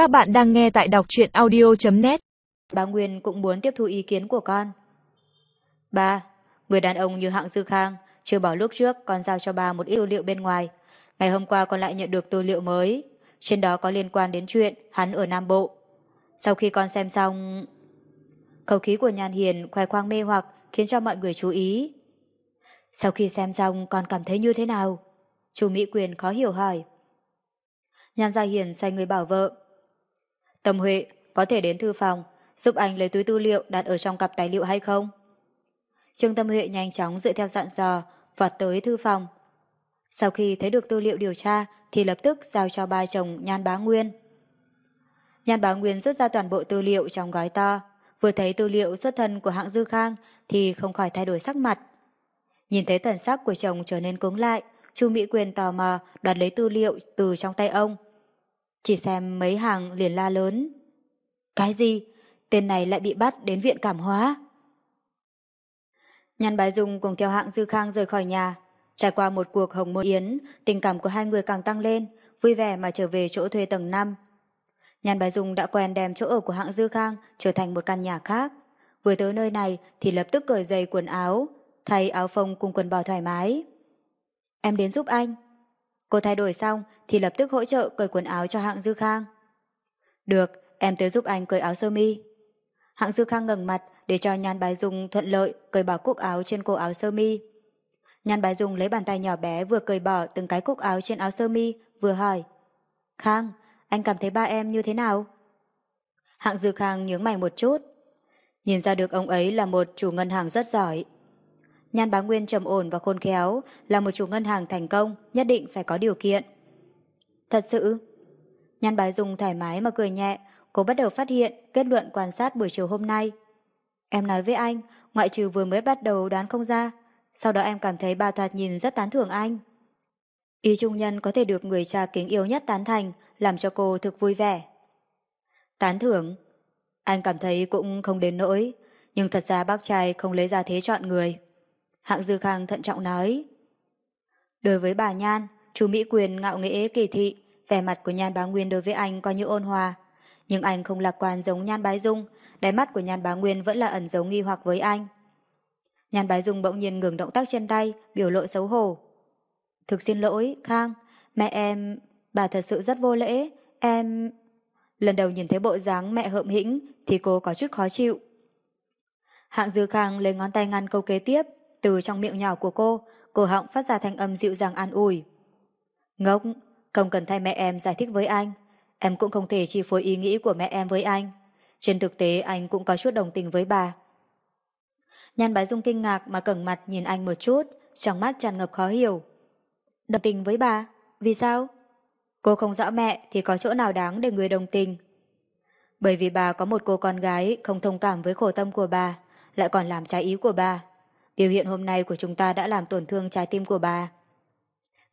Các bạn đang nghe tại đọc truyện audio.net Bà Nguyên cũng muốn tiếp thu ý kiến của con. Ba, người đàn ông như hạng Dư Khang, chưa bỏ lúc trước con giao cho bà một ít tư liệu bên ngoài. Ngày hôm qua con lại nhận được tư liệu mới. Trên đó có liên quan đến chuyện hắn ở Nam Bộ. Sau khi con xem xong... Khẩu khí của nhàn hiền khoe khoang mê hoặc khiến cho mọi người chú ý. Sau khi xem xong con cảm thấy như thế nào? Chú Mỹ Quyền khó hiểu hỏi. Nhan Gia Hiền xoay người bảo vợ. Tâm Huệ, có thể đến thư phòng, giúp anh lấy túi tư liệu đặt ở trong cặp tài liệu hay không? Trương Tâm Huệ nhanh chóng dựa theo dặn dò, vọt tới thư phòng. Sau khi thấy được tư liệu điều tra thì lập tức giao cho ba chồng Nhan Bá Nguyên. Nhan Bá Nguyên rút ra toàn bộ tư liệu trong gói to, vừa thấy tư liệu xuất thân của hạng Dư Khang thì không khỏi thay đổi sắc mặt. Nhìn thấy thần sắc của chồng trở nên cứng lại, Chu Mỹ Quyền tò mò đoạt lấy tư liệu từ trong tay ông. Chỉ xem mấy hàng liền la lớn. Cái gì? Tên này lại bị bắt đến viện cảm hóa. Nhan Bái Dung cùng theo hạng Dư Khang rời khỏi nhà. Trải qua một cuộc hồng môn yến, tình cảm của hai người càng tăng lên, vui vẻ mà trở về chỗ thuê tầng 5. nhàn Bái Dung đã quen đem chỗ ở của hạng Dư Khang trở thành một căn nhà khác. Vừa tới nơi này thì lập tức cởi giày quần áo, thay áo phông cùng quần bò thoải mái. Em đến giúp anh. Cô thay đổi xong thì lập tức hỗ trợ cởi quần áo cho hạng Dư Khang. Được, em tới giúp anh cởi áo sơ mi. Hạng Dư Khang ngẩng mặt để cho Nhan Bái Dung thuận lợi cởi bỏ cúc áo trên cổ áo sơ mi. Nhan Bái Dung lấy bàn tay nhỏ bé vừa cởi bỏ từng cái cúc áo trên áo sơ mi, vừa hỏi. Khang, anh cảm thấy ba em như thế nào? Hạng Dư Khang nhướng mày một chút. Nhìn ra được ông ấy là một chủ ngân hàng rất giỏi. Nhan Bá Nguyên trầm ổn và khôn khéo, là một chủ ngân hàng thành công, nhất định phải có điều kiện. Thật sự? Nhan Bá Dung thoải mái mà cười nhẹ, cô bắt đầu phát hiện kết luận quan sát buổi chiều hôm nay. Em nói với anh, ngoại trừ vừa mới bắt đầu đoán không ra, sau đó em cảm thấy bà thoạt nhìn rất tán thưởng anh. Ý trung nhân có thể được người cha kính yêu nhất tán thành, làm cho cô thực vui vẻ. Tán thưởng? Anh cảm thấy cũng không đến nỗi, nhưng thật ra bác trai không lấy ra thế chọn người. Hạng Dư Khang thận trọng nói. Đối với bà Nhan, chú Mỹ Quyền ngạo nghễ kỳ thị, vẻ mặt của Nhan Bá Nguyên đối với anh coi như ôn hòa. Nhưng anh không lạc quan giống Nhan Bái Dung, đáy mắt của Nhan Bá Nguyên vẫn là ẩn dấu nghi hoặc với anh. Nhan Bái Dung bỗng nhiên ngừng động tác trên tay, biểu lộ xấu hổ. Thực xin lỗi, Khang, mẹ em, bà thật sự rất vô lễ, em... Lần đầu nhìn thấy bộ dáng mẹ hợm hĩnh thì cô có chút khó chịu. Hạng Dư Khang lấy ngón tay ngăn câu kế tiếp, từ trong miệng nhỏ của cô, cổ họng phát ra thanh âm dịu dàng an ủi. Ngốc, không cần thay mẹ em giải thích với anh. Em cũng không thể chi phối ý nghĩ của mẹ em với anh. Trên thực tế anh cũng có chút đồng tình với bà. Nhan bái dung kinh ngạc mà cẩn mặt nhìn anh một chút, trong mắt tràn ngập khó hiểu. Đồng tình với bà? Vì sao? Cô không rõ mẹ thì có chỗ nào đáng để người đồng tình. Bởi vì bà có một cô con gái không thông cảm với khổ tâm của bà, lại còn làm trái ý của bà. Biểu hiện hôm nay của chúng ta đã làm tổn thương trái tim của bà.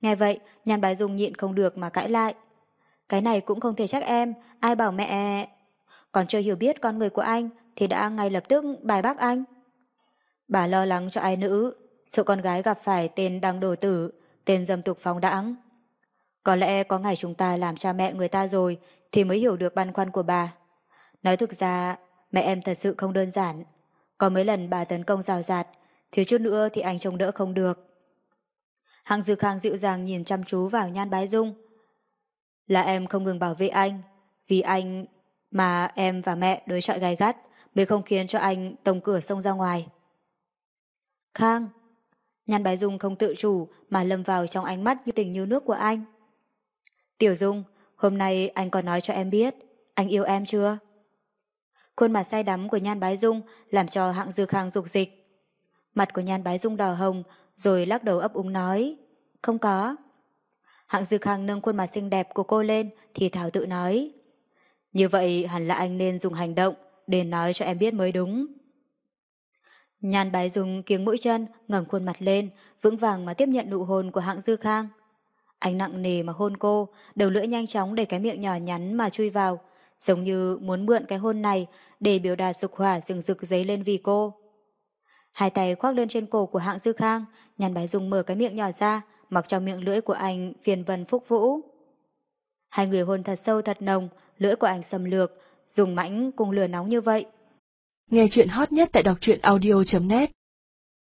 Nghe vậy, nhàn bài dung nhịn không được mà cãi lại. Cái này cũng không thể trách em, ai bảo mẹ... Còn chưa hiểu biết con người của anh thì đã ngay lập tức bài bác anh. Bà lo lắng cho ai nữ, sợ con gái gặp phải tên đăng đồ tử, tên dâm tục phóng đãng. Có lẽ có ngày chúng ta làm cha mẹ người ta rồi thì mới hiểu được băn khoăn của bà. Nói thực ra, mẹ em thật sự không đơn giản. Có mấy lần bà tấn công rào rạt, thiếu chút nữa thì anh trông đỡ không được. Hạng Dư Khang dịu dàng nhìn chăm chú vào nhan bái dung. Là em không ngừng bảo vệ anh, vì anh mà em và mẹ đối chọi gai gắt mới không khiến cho anh tông cửa xông ra ngoài. Khang, nhan bái dung không tự chủ mà lâm vào trong ánh mắt như tình như nước của anh. Tiểu Dung, hôm nay anh còn nói cho em biết, anh yêu em chưa? Khuôn mặt say đắm của Nhan Bái Dung làm cho hạng dư khang dục dịch. Mặt của Nhan Bái Dung đỏ hồng, rồi lắc đầu ấp úng nói. Không có. Hạng Dư Khang nâng khuôn mặt xinh đẹp của cô lên thì Thảo tự nói. Như vậy hẳn là anh nên dùng hành động để nói cho em biết mới đúng. Nhan Bái Dung kiếng mũi chân, ngẩng khuôn mặt lên, vững vàng mà tiếp nhận nụ hôn của hạng Dư Khang. Anh nặng nề mà hôn cô, đầu lưỡi nhanh chóng để cái miệng nhỏ nhắn mà chui vào, giống như muốn mượn cái hôn này để biểu đạt dục hỏa rừng rực giấy lên vì cô. Hai tay khoác lên trên cổ của hạng dư khang, nhàn bái dùng mở cái miệng nhỏ ra, mặc cho miệng lưỡi của anh phiền vần phúc vũ. Hai người hôn thật sâu thật nồng, lưỡi của anh xâm lược, dùng mãnh cùng lửa nóng như vậy. Nghe chuyện hot nhất tại đọc truyện audio.net